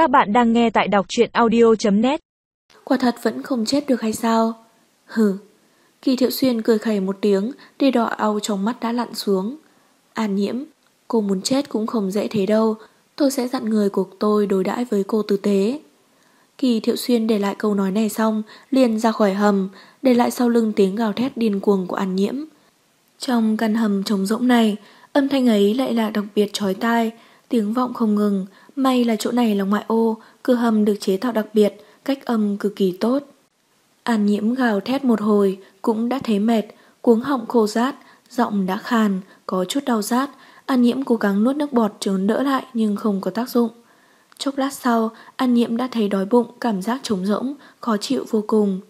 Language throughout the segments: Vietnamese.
Các bạn đang nghe tại đọc truyện audio.net Quả thật vẫn không chết được hay sao? Hừ. Kỳ thiệu xuyên cười khẩy một tiếng, đi đỏ au trong mắt đã lặn xuống. An nhiễm, cô muốn chết cũng không dễ thế đâu. Tôi sẽ dặn người của tôi đối đãi với cô tử tế. Kỳ thiệu xuyên để lại câu nói này xong, liền ra khỏi hầm, để lại sau lưng tiếng gào thét điên cuồng của an nhiễm. Trong căn hầm trống rỗng này, âm thanh ấy lại là đặc biệt trói tai, tiếng vọng không ngừng, may là chỗ này là ngoại ô, cửa hầm được chế tạo đặc biệt, cách âm cực kỳ tốt. An nhiễm gào thét một hồi, cũng đã thấy mệt, cuống họng khô rát, giọng đã khàn, có chút đau rát, An nhiễm cố gắng nuốt nước bọt trốn đỡ lại nhưng không có tác dụng. Chốc lát sau, An nhiễm đã thấy đói bụng, cảm giác trống rỗng, khó chịu vô cùng.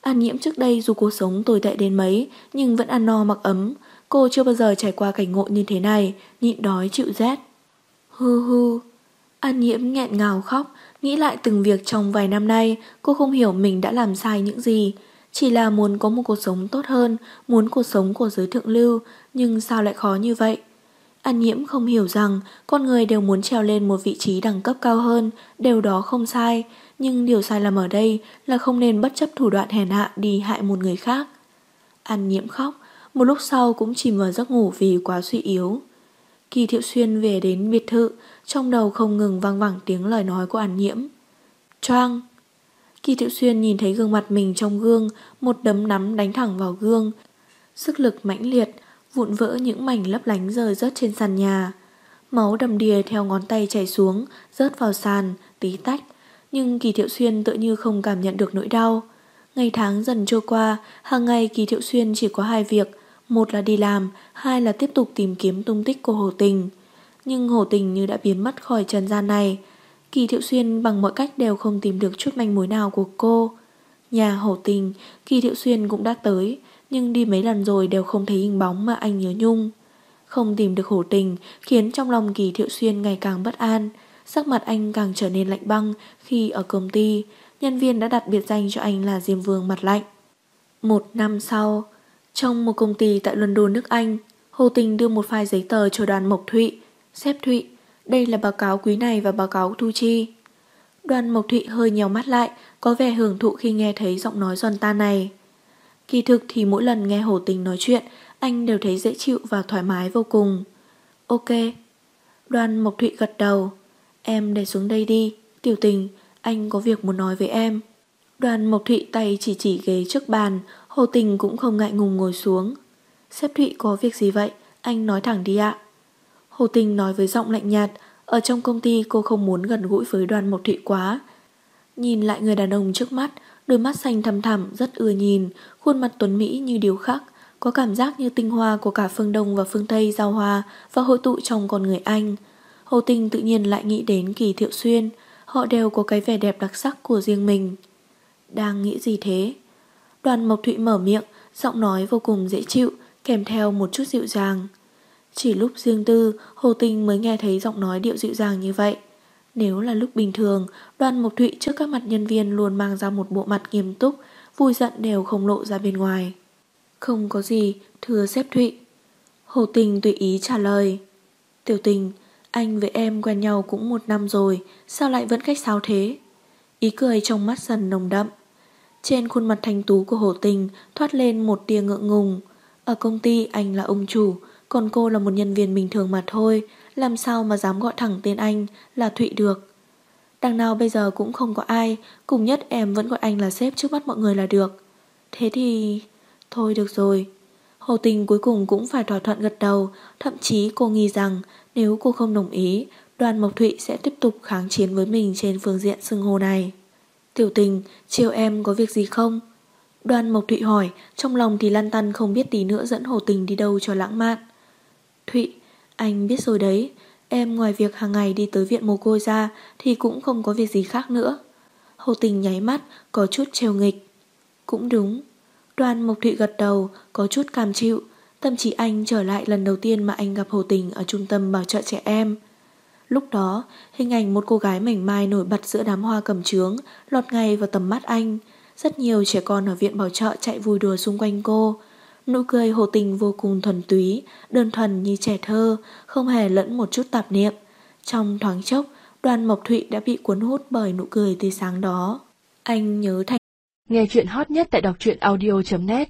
An nhiễm trước đây dù cuộc sống tồi tệ đến mấy, nhưng vẫn ăn no mặc ấm. Cô chưa bao giờ trải qua cảnh ngộ như thế này, nhịn đói chịu rét. Hư hư. An nhiễm nghẹn ngào khóc, nghĩ lại từng việc trong vài năm nay, cô không hiểu mình đã làm sai những gì. Chỉ là muốn có một cuộc sống tốt hơn, muốn cuộc sống của giới thượng lưu, nhưng sao lại khó như vậy? An nhiễm không hiểu rằng con người đều muốn trèo lên một vị trí đẳng cấp cao hơn, đều đó không sai, nhưng điều sai lầm ở đây là không nên bất chấp thủ đoạn hèn hạ đi hại một người khác. An nhiễm khóc, một lúc sau cũng chìm vào giấc ngủ vì quá suy yếu. Kỳ Thiệu Xuyên về đến biệt thự, trong đầu không ngừng vang vẳng tiếng lời nói của An nhiễm. Choang! Kỳ Thiệu Xuyên nhìn thấy gương mặt mình trong gương, một đấm nắm đánh thẳng vào gương. Sức lực mãnh liệt, vụn vỡ những mảnh lấp lánh rơi rớt trên sàn nhà. Máu đầm đìa theo ngón tay chảy xuống, rớt vào sàn, tí tách. Nhưng Kỳ Thiệu Xuyên tự như không cảm nhận được nỗi đau. Ngày tháng dần trôi qua, hàng ngày Kỳ Thiệu Xuyên chỉ có hai việc. Một là đi làm, hai là tiếp tục tìm kiếm tung tích của Hồ Tình. Nhưng Hồ Tình như đã biến mất khỏi trần gian này. Kỳ Thiệu Xuyên bằng mọi cách đều không tìm được chút manh mối nào của cô. Nhà Hồ Tình, Kỳ Thiệu Xuyên cũng đã tới, nhưng đi mấy lần rồi đều không thấy hình bóng mà anh nhớ nhung. Không tìm được Hồ tình khiến trong lòng Kỳ Thiệu Xuyên ngày càng bất an, sắc mặt anh càng trở nên lạnh băng khi ở công ty, nhân viên đã đặt biệt danh cho anh là Diêm Vương mặt lạnh. Một năm sau, trong một công ty tại London nước Anh, Hồ Tình đưa một file giấy tờ cho đoàn Mộc Thụy. Xếp Thụy, đây là báo cáo quý này và báo cáo thu chi. Đoàn Mộc Thụy hơi nhèo mắt lại, có vẻ hưởng thụ khi nghe thấy giọng nói giòn ta này. Kỳ thực thì mỗi lần nghe Hồ Tình nói chuyện, anh đều thấy dễ chịu và thoải mái vô cùng. Ok. Đoàn Mộc Thụy gật đầu. Em để xuống đây đi. Tiểu tình, anh có việc muốn nói với em. Đoàn Mộc Thụy tay chỉ chỉ ghế trước bàn, Hồ Tình cũng không ngại ngùng ngồi xuống. Sếp Thụy có việc gì vậy? Anh nói thẳng đi ạ. Hồ Tình nói với giọng lạnh nhạt, ở trong công ty cô không muốn gần gũi với đoàn Mộc Thụy quá. Nhìn lại người đàn ông trước mắt, đôi mắt xanh thầm thẳm rất ưa nhìn, khuôn mặt tuấn Mỹ như điều khắc, có cảm giác như tinh hoa của cả phương Đông và phương Tây giao hòa và hội tụ trong con người anh. Hồ Tình tự nhiên lại nghĩ đến Kỳ Thiệu Xuyên, họ đều có cái vẻ đẹp đặc sắc của riêng mình. Đang nghĩ gì thế? Đoàn Mộc Thụy mở miệng, giọng nói vô cùng dễ chịu, kèm theo một chút dịu dàng. Chỉ lúc riêng tư, Hồ Tinh mới nghe thấy giọng nói điệu dịu dàng như vậy. Nếu là lúc bình thường, đoàn Mộc Thụy trước các mặt nhân viên luôn mang ra một bộ mặt nghiêm túc, vui giận đều không lộ ra bên ngoài. Không có gì, thưa xếp Thụy. Hồ Tình tùy ý trả lời. Tiểu tình, anh với em quen nhau cũng một năm rồi, sao lại vẫn cách sao thế? Ý cười trong mắt dần nồng đậm. Trên khuôn mặt thanh tú của Hồ Tình thoát lên một tia ngượng ngùng. Ở công ty anh là ông chủ, còn cô là một nhân viên bình thường mà thôi, làm sao mà dám gọi thẳng tên anh là Thụy được. Đằng nào bây giờ cũng không có ai, cùng nhất em vẫn gọi anh là sếp trước mắt mọi người là được. Thế thì... Thôi được rồi. Hồ Tình cuối cùng cũng phải thỏa thuận gật đầu, thậm chí cô nghi rằng nếu cô không đồng ý, đoàn Mộc Thụy sẽ tiếp tục kháng chiến với mình trên phương diện xưng hô này. Tiểu tình, chiều em có việc gì không? Đoàn Mộc Thụy hỏi, trong lòng thì lăn tăn không biết tí nữa dẫn Hồ Tình đi đâu cho lãng mạn. Thụy, anh biết rồi đấy, em ngoài việc hàng ngày đi tới viện mồ côi ra thì cũng không có việc gì khác nữa. Hồ Tình nháy mắt, có chút trêu nghịch. Cũng đúng. Đoàn Mộc Thụy gật đầu, có chút cam chịu. Tâm trí anh trở lại lần đầu tiên mà anh gặp Hồ Tình ở trung tâm bảo trợ trẻ em. Lúc đó, hình ảnh một cô gái mảnh mai nổi bật giữa đám hoa cầm trướng lọt ngay vào tầm mắt anh. Rất nhiều trẻ con ở viện bảo trợ chạy vui đùa xung quanh cô. Nụ cười hồ tình vô cùng thuần túy, đơn thuần như trẻ thơ, không hề lẫn một chút tạp niệm. Trong thoáng chốc, đoàn Mộc Thụy đã bị cuốn hút bởi nụ cười tươi sáng đó. Anh nhớ thành. Nghe chuyện hot nhất tại đọc truyện audio.net